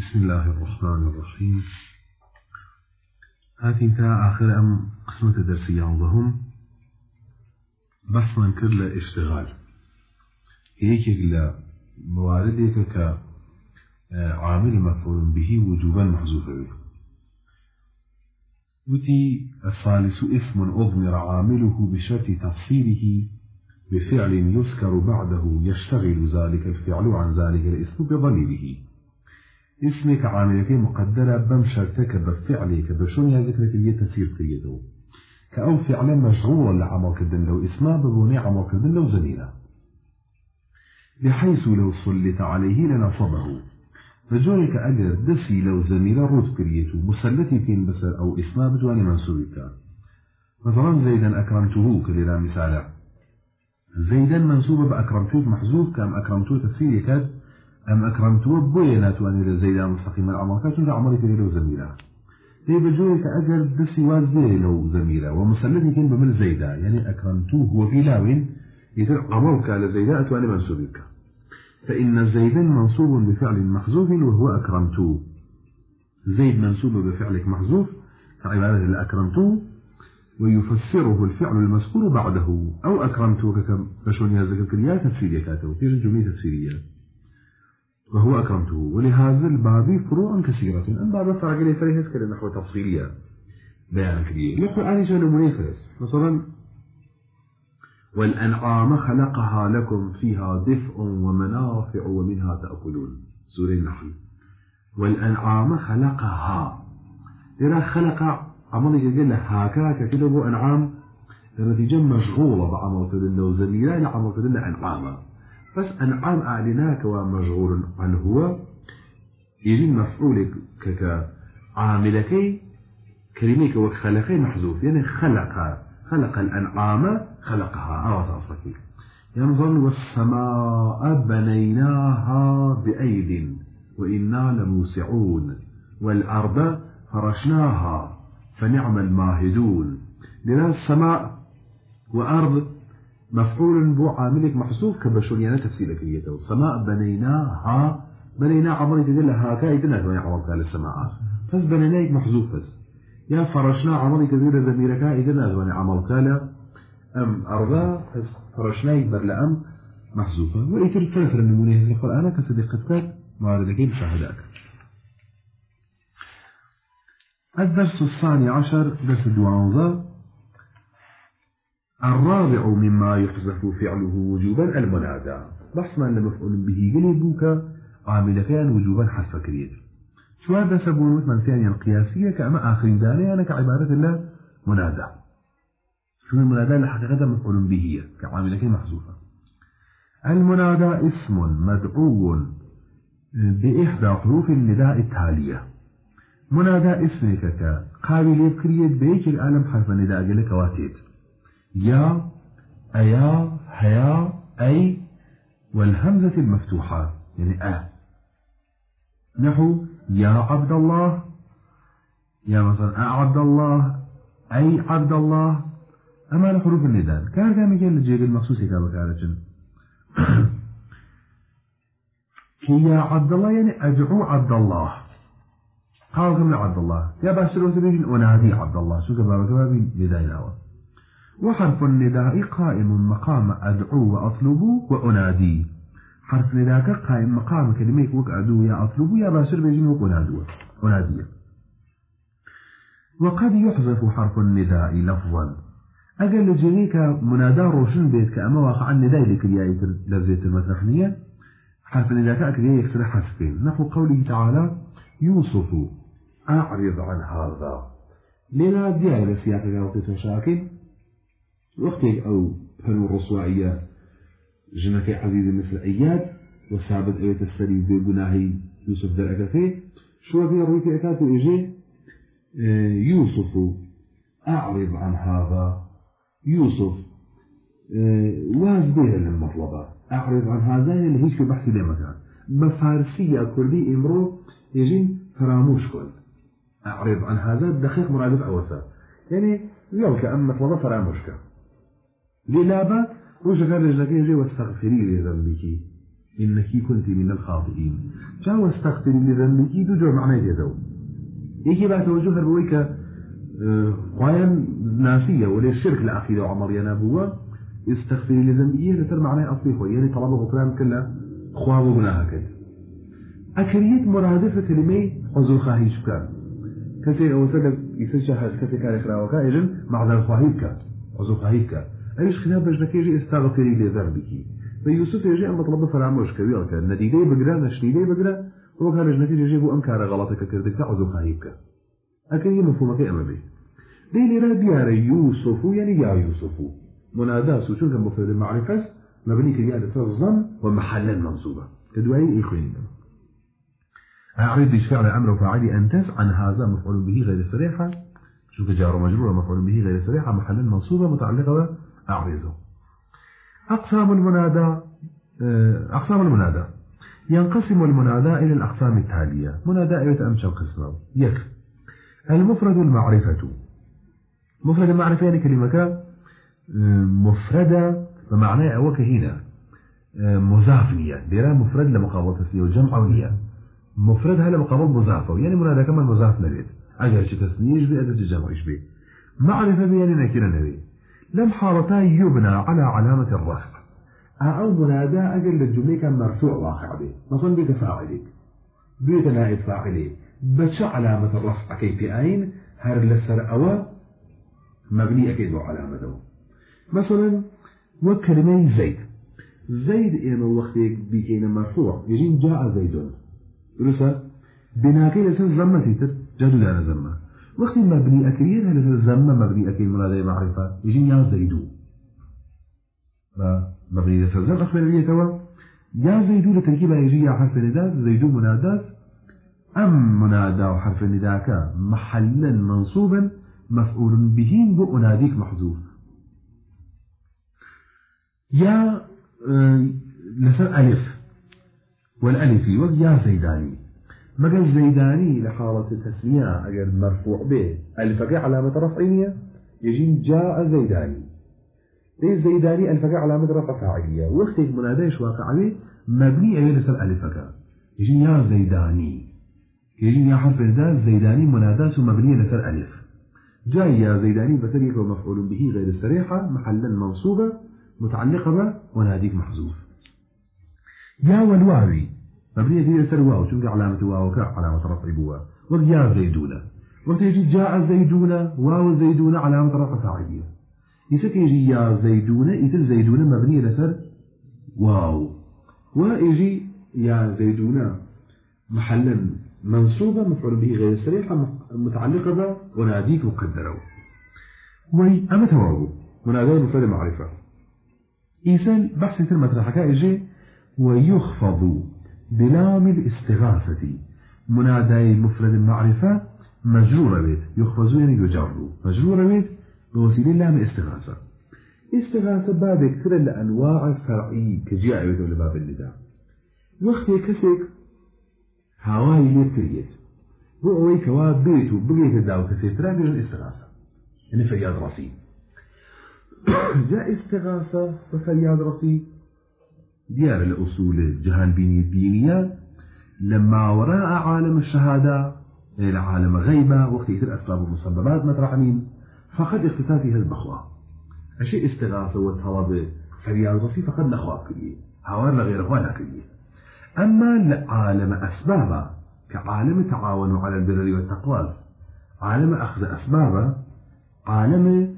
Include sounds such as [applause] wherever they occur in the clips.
بسم الله الرحمن الرحيم. هاتي انتهى آخر أم قسمة درسي عنظهم بحث من كل اشتغال. هيك لا مواردك كعامل مفعول به وجوبا محذوفا به وتي الثالث اسم أضمر عامله بشرط تفصيله بفعل يذكر بعده يشتغل ذلك الفعل عن ذلك الاسم بضميره اسمك عاملك مقدرة بم شرطك بفعلك بشون ذكرك اللي تسير قيده كأو فعلا مشغولا لعمل كدن لو اسمه ببوني عمل كدن لو زميلة. بحيث لو صلت عليه لنصبه. بجورك أجر دسي لو زميلة رود كريته. مسلتي كين بسر أو اسمه بجواني منصوبك مثلا زيدا أكرمته كلنا مثالا زيدا منصوبة بأكرمته محذوف كم أكرمته تفسير أم أكرمته بويا تواني زيدا مستقيم العمل كاتون عمري كري لو زميلة. هي بجورك أجر دسي واز بيه لو زميلة ومسلتي كين بمل زيدا يعني أكرمته هو لاوين يتر عمرك لزيدا أتواني منصوبك فإن زيدا منصوب بفعل محذوف وهو أكرمته زيد منصوب بفعلك محذوف كعبادة الأكرمته ويفسره الفعل المذكور بعده. أو أكرمته كشون يزك الكريا تفسيرية كاته في جملة تفسيرية. وهو أكرمته ولهذا الباب فروع كثيرة. بعض فرق لي فريق كده نحو تفصيلية. بيان كبير. القرآن جاء منيفرس مثلا والأنعام خلقها لكم فيها دفء ومنافع ومنها تأكلون. سورة النحل. والأنعام خلقها. إذا خلق عمل يقول هاكا كده أنعام. النتيجة مشغولة بعمل كده وزميلة لعمل كده أنعام. بس أنعام أعلناك ومشغول عن هو يجي مفعولك كعاملكي كلميك وخلقي محذوف يعني خلق خلق الأنعام خلقها أو أصلك. ينظر والسماء بنيناها بأيد وإنا لموسعون والأرض فرشناها فنعم الماهدون. لنا السماء وأرض مفعول بو عاملك محسوب كبشون يعني تفسيرك يده السماء بنيناها بنينا عمري تدل هاكا يدنا كما يعمل قال السماء. فس بنيناك محذوف بس. يا فرشنا عمري تدل زميرك يدنا كما عمل قال أم أرضا فرشنا بر أم محذوفة. وإيتر الفلفل النموني هذا القرآن كصديقتك مواردك مشاهدك الدرس الثاني عشر درس دوانزا الرابع مما يحذف فعله وجوبا المنادى. بحث ما لمفعول به قلبوك عامل كان وجوبا حسب كرير شو هذا سبون من ثانيا القياسية كأما آخرين دالي أنا كعبارة الله منادى. شو المنادى؟ لحقيقة مفعول به كعامل كان محذوفة. المنادى اسم مدعو بإحدى حروف النداء التالية. منادى اسمك قابل يبكريت بيك العالم حرف النداء لك واتيت. يا أيا هيا أي والهمزة المفتوحة يعني أ. نحو يا عبد الله يا مثلا عبد الله أي عبد الله. أما حروف النداء كان كان مجال الجيل المخصوص كما كانت [clears throat] يا عبد الله يعني أدعو عبد الله. قال كم عبد الله؟ يا باشر وسبيل أنادي عبد الله. شو كبابا كبابي نداء الأول وحرف النداء قائم مقام أدعو وأطلب وأنادي. حرف نداء قائم مقام كلمة وك أدعو يا أطلب يا باشر بيجين وك أنادو أنادي. وقد يحذف حرف النداء لفظا. أجل جريك منادى روشن بيت كأما واقع النداء لكرياء لفزية المتنحنية. حرف النداء كأكرياء يكسر حسبين نحو قوله تعالى يوسف أعرض عن هذا. لنا ديار سياق قوة شاكل وقتك أو فنو الرسوائية جنك عزيز مثل أياد وثابت أية السري بجناهي يوسف درعك فيه شو في الرويت أكاتو إجي يوسف أعرض عن هذا. يوسف واز بها للمطلبة أعرض عن هذا اللي هيش في بحث لمكان بفارسية كردي إمرو يجي فراموش كل أعرض عن هذا الدقيق مرادف أوسا يعني يوم كأن مطلبة فراموش كل للابا وش قال رجلك يجي واستغفري لذنبك إنك كنت من الخاطئين. جاء واستغفر لذنبك دو جو معنى جدو إيكي بعد توجه الرويك قوايا ناسية ولي الشرك العقيدة وعمريا نبوة. استغفر لذنبك لسر معنى أصلي يعني طلب غفران كله خواه وغناها كده أكريت مرادفة كلمة حضور خاهيش بكار كسي أو سلك يسجل هذا كسي كان يقرأ إجن مع ذا خواهيبك حضور خاهيبك أيش خلاف بجنك يجي استغفري لذنبك فيوسف يجي أم مطلب فراموش كبير كان نديدي بقرا نشنيدي بقرا هو كان لجنك يجي بو أمكار غلطك كردك حضور خاهيبك أكري مفهومك أما به ديلي را ديار يوسف يعني يا يوسف منادى سوشون كان مفرد المعرفة مبني كريادة الظن ومحلا منصوبة كدوائي إخواني أعرض فعل أمر وفاعل أنتس عن هذا مفعول به غير صريحة. شو جار ومجرور مفعول به غير صريحة محلا منصوبة متعلقة أعرضه. أقسام المنادى أقسام المنادى. ينقسم المنادى إلى الأقسام التالية. منادى يتأمشى القسم يك. المفرد المعرفة. مفرد المعرفة يعني كلمة مفردة بمعنى أوك هنا. مزافنية ديرا مفرد لمقابل تسنية وجمع ونية مفرد هلا مقابل مضافة يعني منادى كمان مضاف نبيت أجل شي تسنيش بي؟ أجل جمعش بي؟ معرفة بيعني نكرة نبي. لم حالتا يبنى على علامة الرفع أو منادى أجل للجملة كان مرفوع واقع به. مثلا بيت فاعلي. بيت نائب فاعلي. بس علامة الرفع كيف أين هر لسر أو مبني أكيد علامته. مثلا وكلمة زيد. زيد إما وقت بيكين مرفوع. يجين جاء زيد درسته بناكي لسر زمة تيتر جدو لانا زمة. وقت مبني أكرير لسر زمة مبني أكيد منادى معرفة يجين يا زيدو مبني لسر زمة أخبر لي توا يا زيدو لتركيبها يجي يا حرف نداء زيدو منادات أم منادى وحرف النداء محلا منصوبا مفعول به بأناديك محذوف. يا لسر ألف والألف وق يا مقال زيداني لحالة التسمية أجل مرفوع به ألفك علامة رفعية يجين جاء زيداني ليه زيداني ألفك علامة رفع فاعلية وقتك مناديش واقع به مبني أجل لسر ألفك يجين يا زيداني يجين يا حرف الدال زيداني منادات مبنية لسر ألف جاي يا زيداني بسر يكون مفعول به غير السريحة محلا منصوبة متعلقة به وناديك محذوف. يا والواوي مبنية في لسر واو شو علامة واو؟ علامة رفع بوا؟ ويا زيدونة. وقت يجي جاء زيدونة واو زيدونة علامة رفع فاعلية. يسك يجي يا زيدونة يتل زيدونة مبنية لسر واو. ويجي يا زيدونة محلا منصوبة مفعول به غير صريحة متعلقة به وناديك مقدرة. وي أما توابو منادى مفرد معرفة. إيسان بحث كلمة حكاء جي ويخفض. بلام الاستغاثة. منادى مفرد المعرفة مجرورة بيت. يخفض يعني يجر. بيت بوسيلة لام الاستغاثة. استغاثة باب كثير لأنواع فرعي كجاء بيت لباب النداء. وقت يكسك هاوای لێ کردێت بۆ ئەوەی کەوا بێت و بگەیتە داو کەسێترا بێژن ئستغاسە يعني فەریاد ڕسی [coughs] جاء استغاثة وفرياد رصي ديار الأصول جهان بيني الدينية لما وراء عالم الشهادة إلى عالم غيبة وقت يتر أسباب المسببات مطرح مين فقد اختصاصي هز بخوا أشياء استغاثة والطلب فرياد رصي فقد نخوا كريه هاوان لغير هوانا كريه أما لعالم أسبابا كعالم تعاون على البر والتقوى. عالم أخذ أسبابا عالم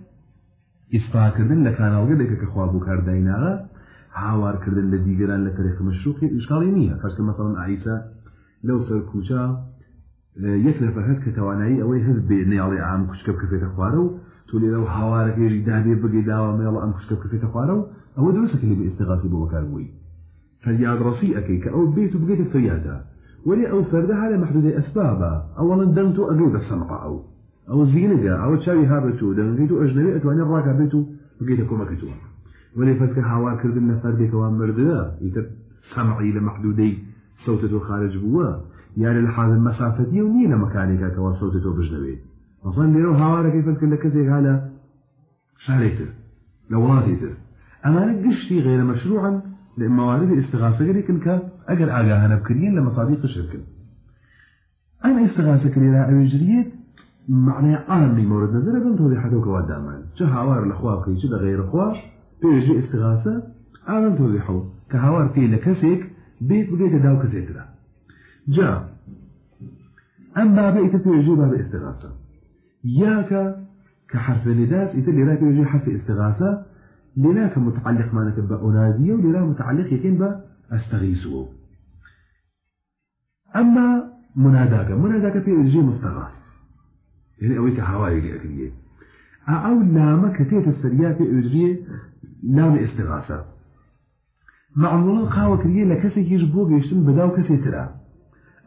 إسفاء كردن لكان الغدك كخوابو كاردينا هاوار كردن لديگران لطريق مشروقي إشكالي نية فاشك مثلا عيسى لو سركوشا يكلف هز كتوانعي أو هز بنيالي عام كشكب كفيت أخوارو تولي لو هاوارك يجي دابي بقي داوا ميلا أم كشكب كفيت أخوارو أو دروسك اللي باستغاثي بوكار بوي فریاد ڕسی ئەەکەی کە ئەو بێت و بگەیتە فریادە ولی ئەو فەردە هەلە محدودی ئەسبابە ئەوڵەن دەنگ و ئەگەی بە سەمقا ئەو. ئەو زیینەگە ئەوە چاوی هابێت و و و ولی فەسکە هاوارکردن لە فەردێکەوە مردە ئیتر سەمعی لە محدودەی سەوتەوە خارج بووە یارە لە حاضر مەسافەتی و نییە لە مەکانێکەکەەوە سەوتەوە بژنەوێت مەسان لێرە هاوارەکەی فەسکە لە کەسێک شارێتر لە وڵاتی تر. ئەمانە گشتی غێرە مەشروعن موارد استغاثة لكن كأجر آجاهنا بكريين لمصاديق الشركة أنا استغاثة كريرا أوجريت معنى عام مورد نظر بن توضيحاته كواد دامان. جه هوار الأخوة كي غير أخوة بيجي استغاثة عام توضيحه كهوار في لكسيك بيت بقيت داو كسيتنا جاء أما بيت بيجي باب استغاثة ياك كحرف نداس يتلي راك يجي حرف استغاثة لنا متعلق ما نكتب أناديه ولنا متعلق يكين أستغيثه أما مناداك مناداك في يجي مستغاث. يعني أويك هواي لأكريه أو لام كتيت السريات في إجريه لام استغاثة معمولا قاوة كريه لكسي يجبو بيشتن بداو كسي ترى.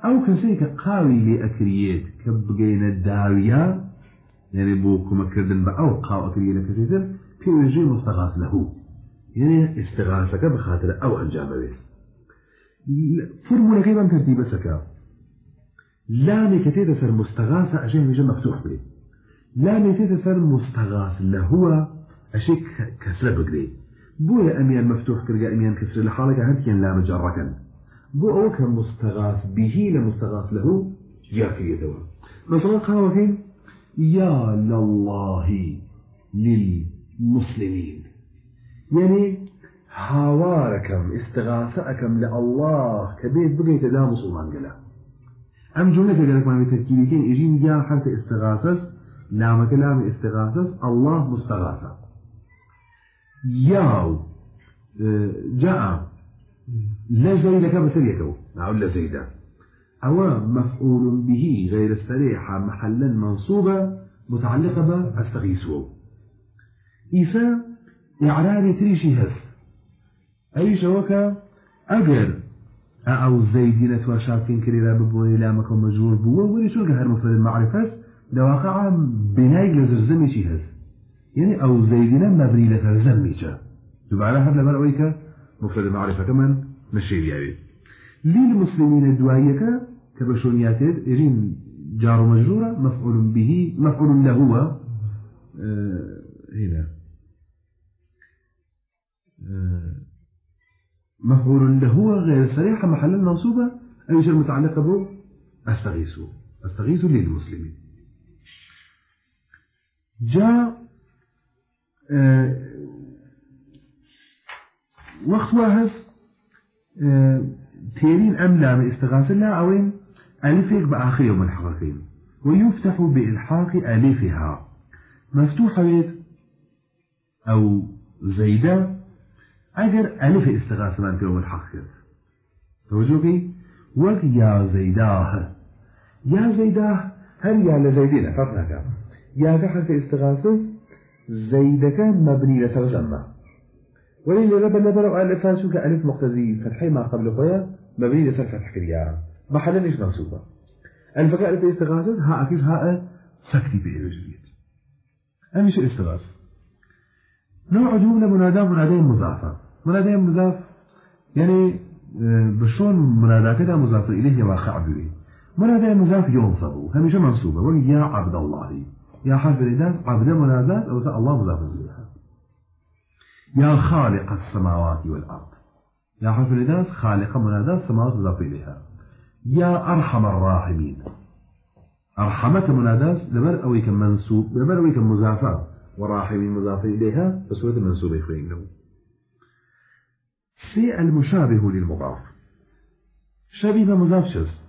أو كسي كقاوي لأكريه كبقين الداوية يعني بو كما كردن بأو قاوة كريه لكسي ترى في إجريه مستغاث له. يعني استغاثك بخاطر أو أنجام بيس فرمولا كيف ترتيب سكا. لامي كتير سر مستغاثة أشياء مجا مفتوح به لامي كتير سر مستغاث لهو أشياء كسر بقري. بويا أميان مفتوح كرجا أميان كسر لحالك هنتين لام جركا بو أوك مستغاث به لمستغاث له. يا كريتوا مثلا قالوا هين يا لله للمسلمين. يعني هاواركم استغاثأكم لله كبيت بقيت لا مسلمان قلت أم جملة قالك ما بتركيبين إجين جاء حرف استغاثة نام كلام استغاثة الله مستغاثة. ياو جاء لا زي لك بس يكو نعم لا زي ده أو مفعول به غير السريحة محلا منصوبة متعلقة باستغيثه إيسا إعرابي تريشي هس أي شوكة أجر أو زيدين تواشاكين كريرا ببوي لا مكان مجرور بوا ولي شو هر مفرد المعرفة دواقع بناي لزرزمي شي هز يعني أو زيدين مبني لترزمي جا تبعنا هذا لبر أويك مفرد المعرفة كمان مشي بيعي لي المسلمين الدوايك كبشونياتد إجين جار مجرورة مفعول به مفعول له هو آه هنا آه مفعول له غير صريحة محل أي شيء متعلقة به أستغيثه أستغيث للمسلمين جاء آه وقت واحد تيرين أم لام استغاثة لا أوين ألفك بآخر يوم الحقين ويفتح بإلحاق ألفها مفتوحة أو زيدة اگر الف استغاثه من في اول حق کرد. توجه بي وقت يا زيداه يا زيداه هل يا لزيدين فرق يا حرف استغاثه زيد كان مبني لترجمة ولي لرب لبرو ألف شو كألف مقتزي فتحي ما قبل خويا مبني لسر فتح كريا. محلا ليش منصوبة؟ ألف كألف استغاثة ها أكيد ها سكتي بإيجابية أمش استغاثة نوع جملة منادى منادى مضافة منادى مضاف يعني آه، بشون منادى كده مضاف إليه واقع به منادى مضاف ينصب هميشه منصوبة. وقال يا عبد الله يا الإداس عبد منادى أو سأل الله مضاف إليها يا خالق السماوات والأرض. يا الإداس خالق منادى السماوات مضاف إليها يا أرحم الراحمين. أرحمك منادى لبر أويك منسوب لبر أويك مضافة وراحمين مضاف إليها بصورة منسوبة يخوين له في المشابه للمضاف. شبيه مضاف شز؟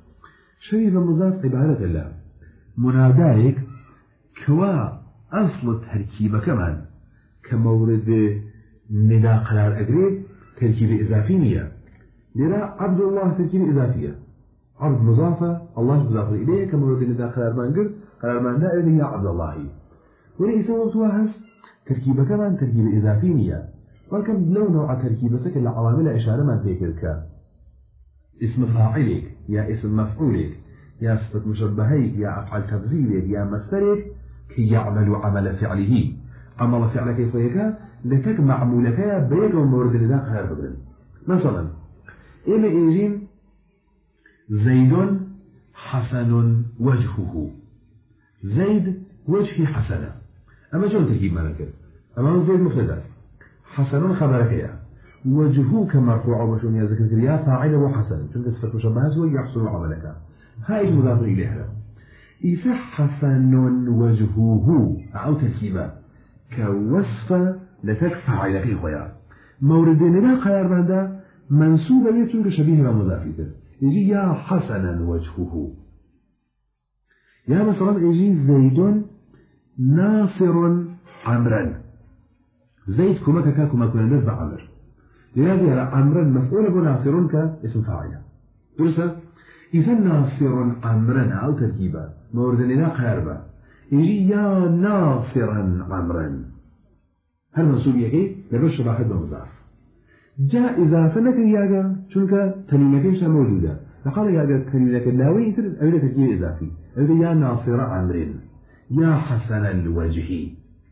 شبيه مضاف عبارة الله. منادايك كوا أصل التركيب كمان كمورد نداء قرار أقريب تركيب إضافي نية لرا عبد الله تركيب إضافية عبد مضافة الله مضاف إليه كمورد نداء قرار مانقر قرار مانقر هي عبد الله وليس وقتها تركيبة كمان تركيب إضافي نية ولكن لو نوع تركيبة سكن لعوامل إشارة ما ذكر اسم فاعلك يا اسم مفعولك يا صفة مشبهيك يا أفعال تفضيلك يا مصدرك كي يعمل عمل فعله. عمل فعل كيف لتك معمولك بيك ومورد لذا خير مثلا إما إنجين زيد حسن وجهه. زيد وجهي حسنة أما شو تجيب ملكة أما زيد مفردات حسن خبرك يا وجهوك مرفوع وشون يا ذكر يا فاعل وحسن. شنك صفة مشبهة هو يحصل عملك. هاي المضاف إليها. إذا وجهه. أو تركيبا كوصف لتكفى على في خويا. موردين لا قيار بندا منسوبة يتون شبيه بمضافيته يجي يا حسنا وجهه. يا مثلا يجي زيد ناصر عمرا. زيد كما كا كما كنا نزع عمر. لهذا عمرا مفعول بناصر كاسم فاعل. درسة؟ إذا ناصر عمرا أو تركيبا مورد لا قاربا يجي يا ناصرا عمرا هل منصوب يكي؟ لبش واحد بمضاف جاء إضافة لك ياجا شنك تنينك موجودة. فقال يا تنينك اللاوي يتر أولا تركيب إضافي. أولا يا ناصر عمر يا حسن الوجه.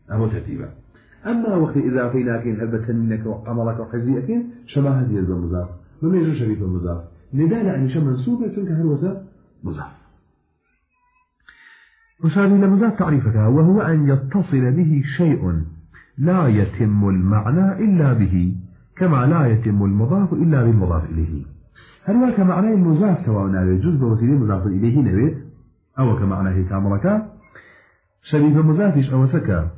أبو ترتيبا. أما وقت إضافي لكن هل تنينك وعملك وحزيئك شما هذه المضاف وما يجو شريف المضاف لذا يعني شما منسوب تلك هل وزا مضاف وشاري لمضاف تعريفك وهو أن يتصل به شيء لا يتم المعنى إلا به كما لا يتم المضاف إلا بالمضاف إليه. هل هو كمعنى المضاف توانا يجوز بوسيلة مضاف إليه نبيت أو كمعنى كامرك شبيه مضافش أو سكا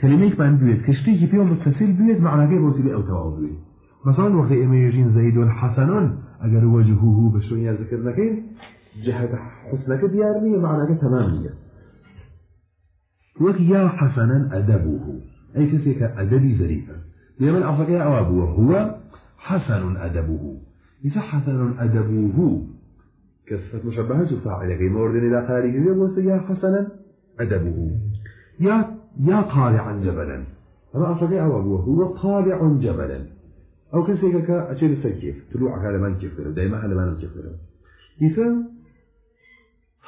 كلميك بان بيت كشتيكي فيهم متصل بيت معنى كيف بوسيلة أو تواو بيت مثلا وقت إما يجين زيد حسن أجر وجهه بشوية ذكرنا كيف جهة حسنك ديارنية معنى تمامية وك يا حسنا أدبه أي كسيك أدبي زريفا لمن أصدق أوابه هو حسن أدبه. إذا حسن أدبه؟ كسفة مشبهة فاعل غير مورد إلى خارج اليوم يا حسنا أدبه. يا يا طالعا جبلا. أما أصدق أوابه هو طالع جبلا. أو كسيك كأشير السكيف طلوع على من كيف دائما على من كيف إذا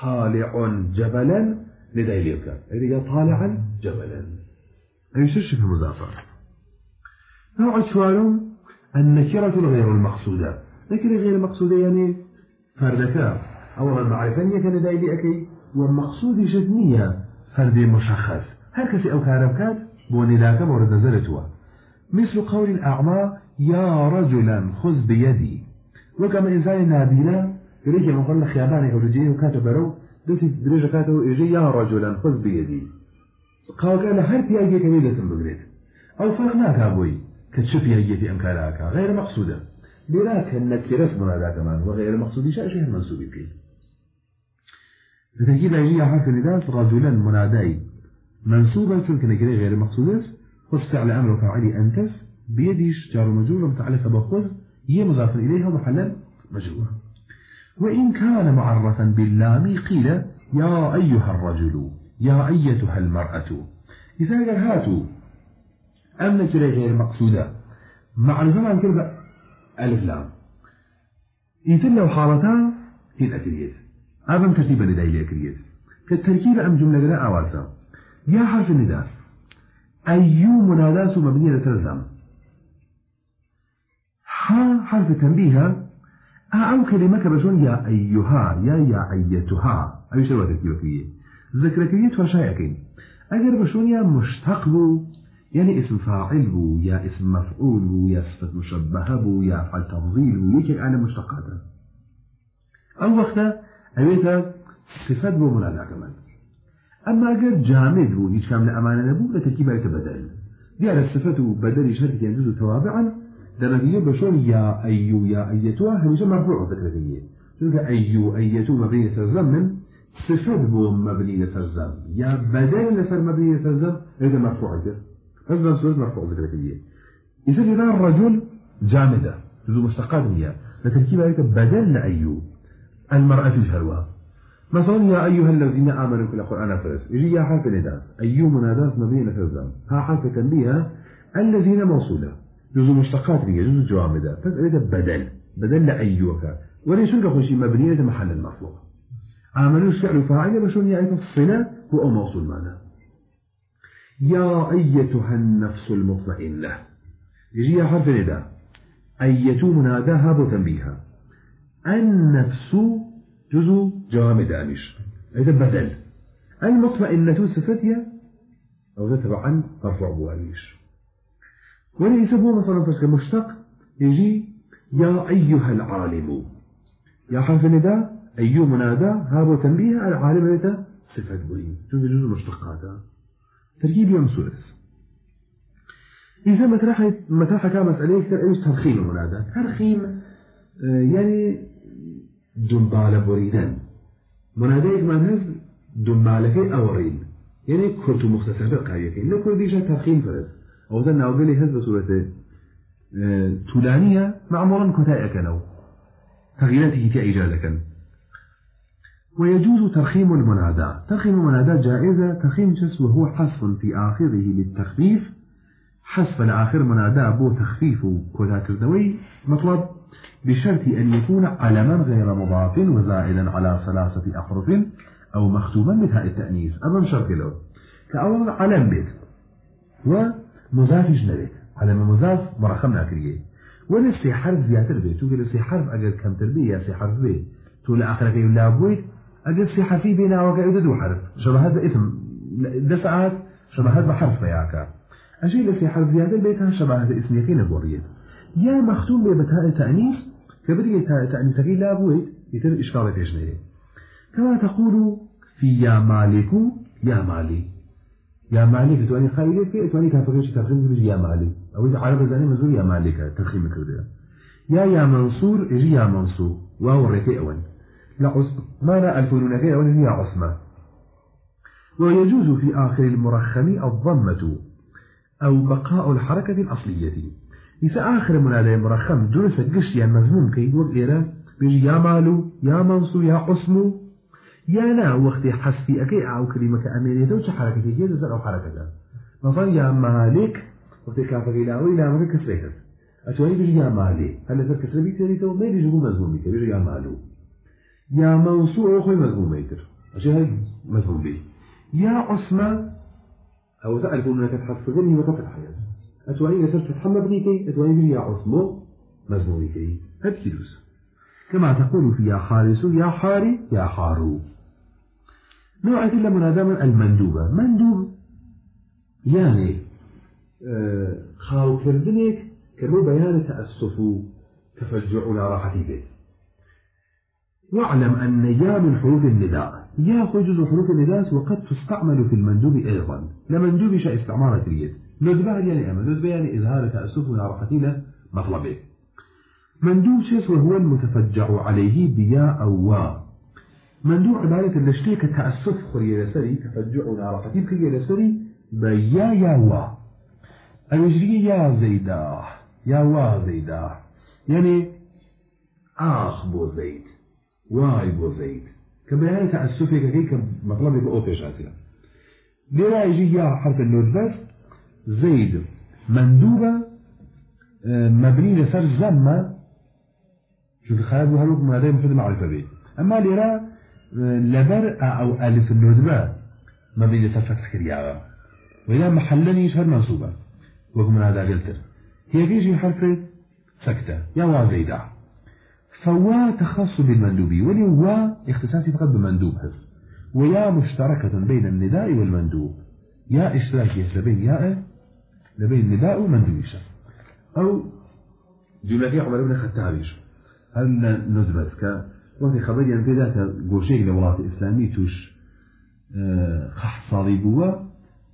طالع جبلا لديلك إذا طالعا جبلا. أي شرش في المزافر نوع شوارم النكرة غير المقصودة. نكرة غير المقصودة يعني فردك أولا معرفة كان لديلي أكي ومقصود جدنية فرد مشخص. هل كسي أو كاربكات بوني ذاك مورد نزلتوا مثل قول الأعمى يا رجلا خذ بيدي. وكما إنسان نابينا يريد أن يقول خياباني أو رجيه وكاتب برو. دوتي درجة كاتو يجي يا رجلا خذ بيدي. قال قال هل في أي كميدة بقريت. أو فرق ناكابوي كتشف في أنكاراك غير مقصودة. لكن نكرة منادى كمان وغير مقصود شيء شيء منسوب فيه بالتأكيد هي حرف النداء رجلا مناداي منسوبة تلك نكرة غير مقصودة. فعل أمر فاعلي أنتس بيديش جار مجرور متعلقة بخذ هي مضاف إليها محلا مجرور. وإن كان معرفا باللام قيل يا أيها الرجل يا أيتها المرأة. إذا قال هاتوا أم نكرة غير مقصودة معرفة مع كلمة ألف لام. إذا لو حالتان هي الأكريت أبن ترتيب لدي الأكريت كالتركيب أم جملة لا أواسا. يا حرف النداس أي مناداس مبنية لتلزم. ها حرف تنبيه. أو كلمة بشون يا أيها يا يا أيتها. أي شيء تركيب فيه ذكر كريت وشايكين أجر بشون يا مشتق بو يعني اسم فاعل بو يا اسم مفعول بو يا صفة مشبهة بو يا فعل تفضيل بو يكي أنا مشتقاتا أو وقتا أبيتا صفات بو منادى كمان أما أجر جامد بو هيش كامل أمانة نبو لتركيبة يتبدل دي على الصفة بدل شرط ينجز توابعا دمجية بشون يا أيو يا أيتها هميشه مرفوع ذكرية تلك أيو أيتو مبنية الزمن صفة بو مبنية الزم يا بدل لسر مبنية الزم هذا مرفوع كده أصلا سورة مرفوع ذكرية إذا إذا الرجل جامدة جزء مستقاد هي لتركيب عليك بدل أيو المرأة جهلوها مثلا يا أيها الذين آمنوا في القرآن فرس يجي يا حرف نداس أيو مناداس مبنية الزم ها حرف تنبيه الذين موصولة جزء مشتقات هي جزء جوامدة. فإذا بدل بدل أيوك وليس خوشي مبنية محل المرفوع عملوا فعل فاعل بشون يعرف الصلة هو موصول معنا يا أيتها النفس المطمئنة. يجي حرف نداء. أية مناداها بتنبيها النفس جزء جوامد أمش إذا بدل. المطمئنة صفتها أو تتبعا مرفوع بوامش وليس هو مثلا فسك مشتق يجي يا أيها العالم. يا حرف النداء أي منادى هذا تنبيه العالم هذا صفة بوين شو جزء مشتقاتها تركيب يوم سورس إذا مطرح مطرح كان مسألة إيش ترخيم المنادى؟ ترخيم آه، يعني دنبال بريدن منادى من هز دنبالك أورين يعني كرت مختصر قاية لو كرديش ترخيم فرز. أو زن ناوبلي هز بصورة آه، تولانية معمولا كتائك نو تغييراته كإيجادك ويجوز ترخيم المنادى. ترخيم المنادى جائزة ترخيم جس وهو حذف في آخره للتخفيف. حذف الآخر منادى بو تخفيف كردوي. مطلب بشرط أن يكون علما غير مضاف وزائدا على ثلاثة أحرف أو مختوما بتاء التأنيث. أما شرط له كأول علم بيت ومضاف جنبيت علم مضاف مرخم ناكريه ولسي حرف زيادة بيت وقال لسي حرف أجل كم تربية سي حرف بيت. تقول آخرك يلا بويت. أجل سي حرفي بينا وقعد دو حرف. شبه هذا اسم. دسعات شبه هذا بحرف فياكا أجي لسي حرف زيادة بيتها شبه هذا اسم يقين بوريت يا مختوم بتاء تأنيث. كبري تاء تأنيث لا بويت. يتر إشكال تجنيه كما تقول في يا مالك يا مالي يا مالك تواني خايلك تواني كافرش ترخيم يا مالك. أو إذا عرب زاني مزور يا مالك ترخيم كردها يا يا منصور يجي يا منصور. واو الركي أول. لا ألفون نكي أول هي عصمة ويجوز في آخر المرخم الضمة أو بقاء الحركة الأصلية. إذا آخر منادى مرخم درس قش يعني مزموم كي وقيرا بيجي يا مالو يا منصور يا عصمو يا لا وقت حسفي أكي أو كلمة كأمينية وش حركة هي أو حركة مثلا يا مالك وقت إلى أو إلى أمر كسرهز أتواني بيجي يا مالي هل سر كسر بيتري تو ما يجي مزموم بيتر بيجي يا مالو. يا منصور أخوي مزموم بيتر عشان مزموم بي يا عثمان أو تعرف أنك تحس فجني وقت حيز أتواني لسر فتح مبنيكي أتواني بيجي يا عثمو مزموم بيكي هاد كيلوس كما تقول في يا حارس يا حاري يا حارو. نوع إلا منادى من المندوبة مندوب يعني آه خاو كردنك كمو بيان تأسف تفجع راحة بيت واعلم أن يا من حروف النداء. يا جزء حروف النداء وقد تستعمل في المندوب أيضا. لمندوب شاء استعمال اليد. ندبها يعني أما ندبها يعني إظهار تأسف راحتنا مطلبه. مندوب شيس وهو المتفجع عليه بيا أو وا مندوب عبارة الاشتيك تأسف خري لسري تفجع راحتي كي لسري بيا يا وا. المجري يا زيدا. يا وا زيدا. يعني آخ بو زيد. واي بو زيد. كبيان تأسفي كي كمطلب بأو بيشاتها لذا يجي يا حرف النود بس زيد مندوبة. آه، مبني لسر زمة. شوف خالد وهلوك من هذا مفيد معرفة به أما لرا لبر أو ألف الندبة مبني لسر فتح كرياغا وإذا محلني شهر منصوبة من هذا قلت هي كيش حرف سكتة يا وا زيدا فوا تخص بالمندوب ولي وا اختصاصي فقط بمندوب هز ويا مشتركة بين النداء والمندوب. يا اشتراكية بين ياء لبين النداء والمندوب أو جملة عمر بن خطابيش هل ندبس وقت خبر يعني في ذات قوشيك لولاة إسلامي توش آه، خح صالي بوا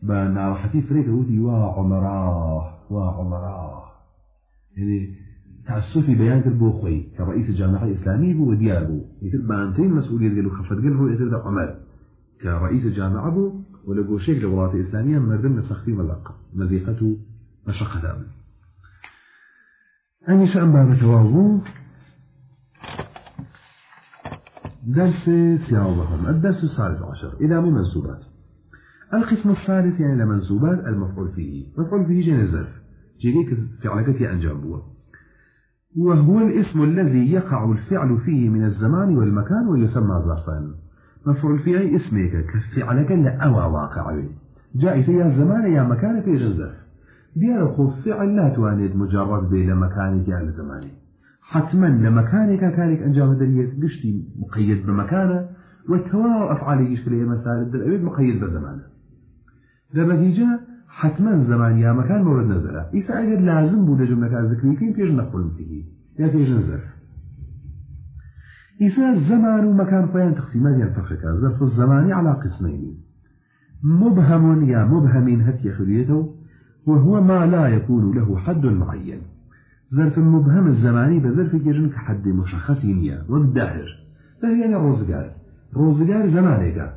بناراحتي فريق ودي وا عمراه وا عمراه. يعني تعسفي بيان البو خوي كرئيس الجامعة الإسلامية بو وديار بو يتر بانتين مسؤولية قالوا خفت قلبه يتر عمر. كرئيس الجامعة بو ولا قوشيك لولاة إسلامية مردم نسختي ملقى مزيقته مشقة. أمن أني شأن باب توابو درس سياوبهم الدرس الثالث عشر. إلى من منسوبات القسم الثالث يعني لمنسوبات المفعول فيه. مفعول فيه جين الزرف جينيك فعلك أنجابه وهو الاسم الذي يقع الفعل فيه من الزمان والمكان ويسمى ظرفا. مفعول فيه اسمك كفعلك لأوى واقع. جائز يا زمان يا مكان في جزف ديار فعل لا توانيد مجرد بين مكانك يا زماني حتما لمكانك كانك أنجام دريت قشتي مقيد بمكانه والتواو أفعاله يشكل مسائل الدرأويد مقيد بزمانه. در نتيجة حتما زمان يا مكان مورد نزله. إيسا أجد لازم بوده جملة ذكري كين بيج نقول فيه يا بيج نزل إيسا الزمان ومكان فين تقسيمات ينفخك ظرف الزمان على قسمين. مبهم يا مبهم هت يخليته وهو ما لا يكون له حد معين. ظرف المبهم الزماني بظرف يجن كحد مشخص نية والداهر ده يعني روزقار روزقار زمانك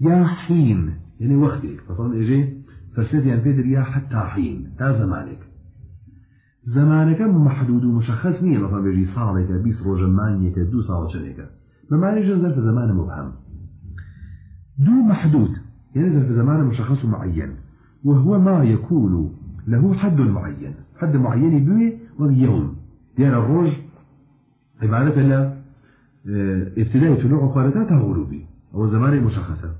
يا حين يعني وقتك فصلا أجي فسد يعني بيدر يا حتى حين تا زمانك زمانك محدود ومشخص نية مثلا بيجي صالك بيس روجمانيك دو صالة شنيك ما معنى ظرف زمان مبهم. دو محدود. يعني ظرف زمان مشخص معين وهو ما يكون له حد معين حد معين بيه واليوم ديال الروج عبارة لا آه، ابتداء طلوع خارجاتها غروبي أو زمان مشخصة.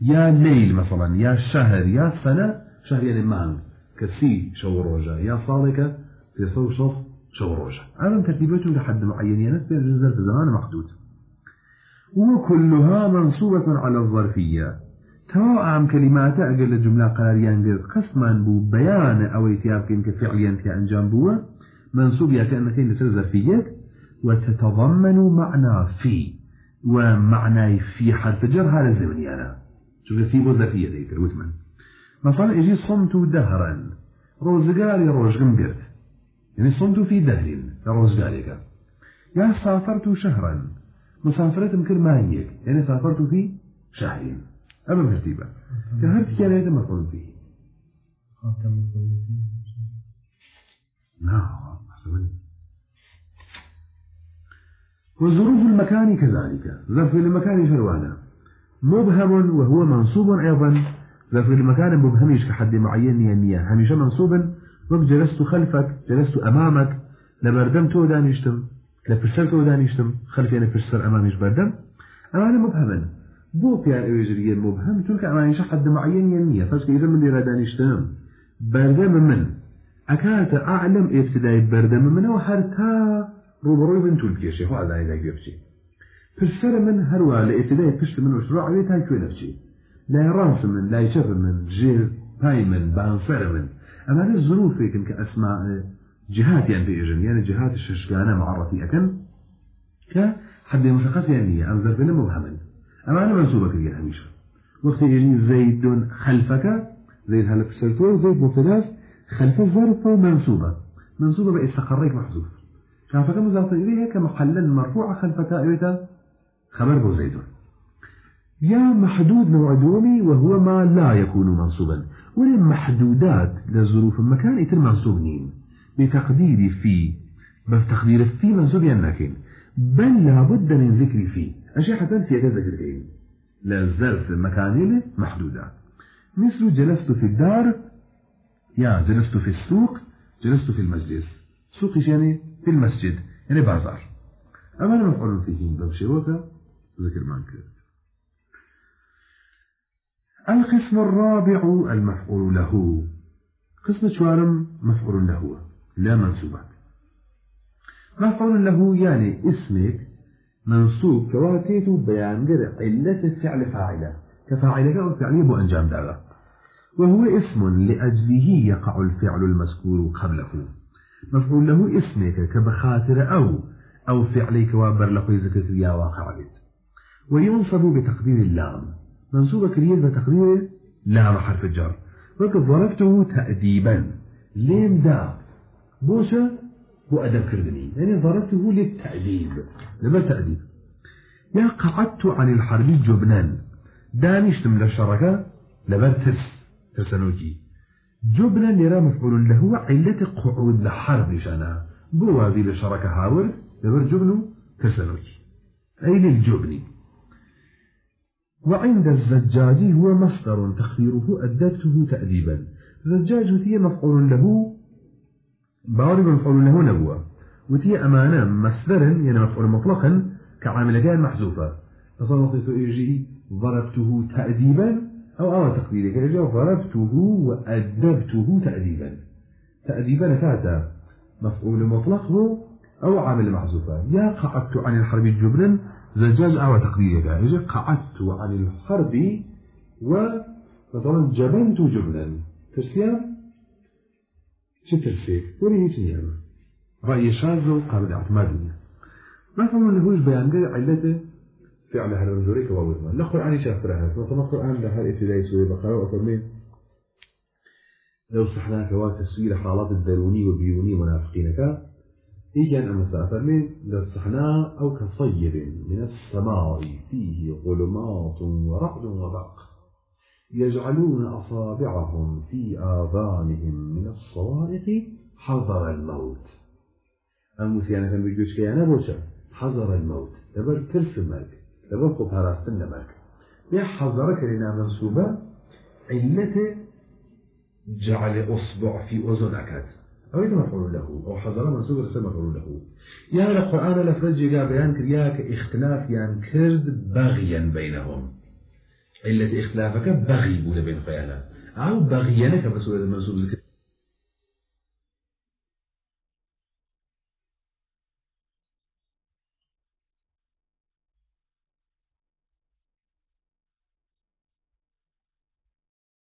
يا ليل مثلا يا شهر يا سنة شهر يعني مانغ. كسي شو روجا يا صالك سيصو شص شو روجا أنا ترتيبته لحد معين ينسبة الجزر في زمان محدود. وكلها منصوبة على الظرفية. توا عام كلمات أقل الجملة قراريان قرد قسما بو بيان أو يتيابكين كفعليا في أنجام بو. منصوب يا كأنك لسر ظرفية. وتتضمن معنى في. ومعنى في حرف جر. هذا زمني أنا. شوف في بو ظرفية ذيك الوثمن مثلا إجي صمت دهرا. روزقاري روزقم قرد يعني صمت في دهر روزقاريك يا سافرت شهرا. مسافرت مكر مانيك يعني سافرت في شهرين. أما ترتيبا كهر تكيانا هذا مفعول به نعم أحسن وظروف المكان كذلك. ظرف المكان شروانا مبهم وهو منصوب أيضا. ظرف المكان مبهمش كحد معين يعني هميشه منصوبا وقت جلست خلفك جلست أمامك. لبردم تو دانشتم. لفرسر تو دانشتم. خلفي أنا فرسر أماميش بردم أنا مبهما. بو بيان اويجرية مبهم چونك امانيش حد معين ينية فاش إذا من إرادان اشتهم بردم من. أكانت أعلم ابتداء بردم من وحرتا روبروي بنتو البيشي هو على ذلك يبشي فالسر من هروا لابتداء بشت من مشروع عويتها كوي نفسي لا يراس من لا يشف من جير هاي من بانفر من. أما هذه الظروف يمكن كأسماء جهات يعني بيجن يعني جهات الششقانة معرفي أكن كحد مشخص يعني أنظر بنا مبهما أما أنا منصوبة كريه هميشه وقت يجي زيد خلفك زيد هلا بسرتو زيد مبتدا خلف الظرف منصوبة منصوبة باستقريك محذوف خلفك مضاف إليه كمحلا مرفوع خلفك أيضا خبر بو زيد يا محدود نوع دومي وهو ما لا يكون منصوبا. ولم محدودات لظروف المكان يتم منصوبين بتقدير في بتقدير في منصوب ينكين بل لابد من ذكر فيه حتى في كذا ذكرين للظرف مكانين محدودة. مثل جلست في الدار. يا جلست في السوق. جلست في المسجد سوق يعني في المسجد يعني بازار. أما مفعول فيه بمشي وكا ذكر مانك القسم الرابع المفعول له. قسم شوارم مفعول له. لا منسوبات. مفعول له يعني اسمك منصوب كواتيت بيان قرع علة فعل فاعلة. كفاعلة أو فعلية بأنجام دارة. وهو اسم لأجله يقع الفعل المذكور قبله. مفعول له اسمك كبخاطر أو أو فعليك وابر لقي ذكر يا واقع بيت. وينصب بتقدير اللام. منصوب كريم بتقدير لام حرف الجر. وقد ضربته تأديبا. لين دا بوسة وأدب كردني. يعني ضربته للتأديب لما تأديب يا قعدت عن الحرب جبنان. دانشتم للشركة لبر ترس ترسنوكي جبنان يرى مفعول له علة قعود لحرب شانا. بوازي للشركة هاور لبر جبنو. ترسنوكي أي للجبن وعند الزجاج هو مصدر تخفيره أدبته تأديبا. زجاج هي مفعول له باوري مفعول له نبوة. وتي أمانة مصدر يعني مفعول مطلقا كعامل كان محذوفة. تصرفت إيجي ضربته تأديبا أو أو تقديرك إيجي ضربته وأدبته تأديبا. تأديبا كاتا مفعول مطلق هو أو عامل محذوفة. يا قعدت عن الحرب جبرا زجاج أو تقديرك إيجي قعدت عن الحرب ومثلا جبنت جبنا. ترسيان چه ترسي ولي هيش نيامة رأي شاذ وقابل اعتماد ما فهموا هوش بيان علته فعل هذا الرجل كواوزما لا قرآن شافر هذا مثلا القرآن ده هل ابتدائي سورة بقرة وفرمين لو صحنا كوا تسوير حالات الدروني وبيوني منافقينك إيجي أن أمسا فرمين لو صحنا أو كصيب من السماء فيه ظلمات ورعد وبرق يجعلون أصابعهم في آذانهم من الصواعق حذر الموت. كان بيجوش كيانا بوشا حذر الموت. دبر ترس الملك دبر خب هراستن الملك يا حذرك لنا منصوبة علته جعل أصبع في أذنك أو إذا مفعول له. أو حذر منصوب رسل مفعول له. يا القرآن لفرج قال بيان كرياك اختلاف يعني كرد بغيا بينهم علة اختلافك بغي بولا بين خيانا أو بغيانك بسورة المنصوب ذكر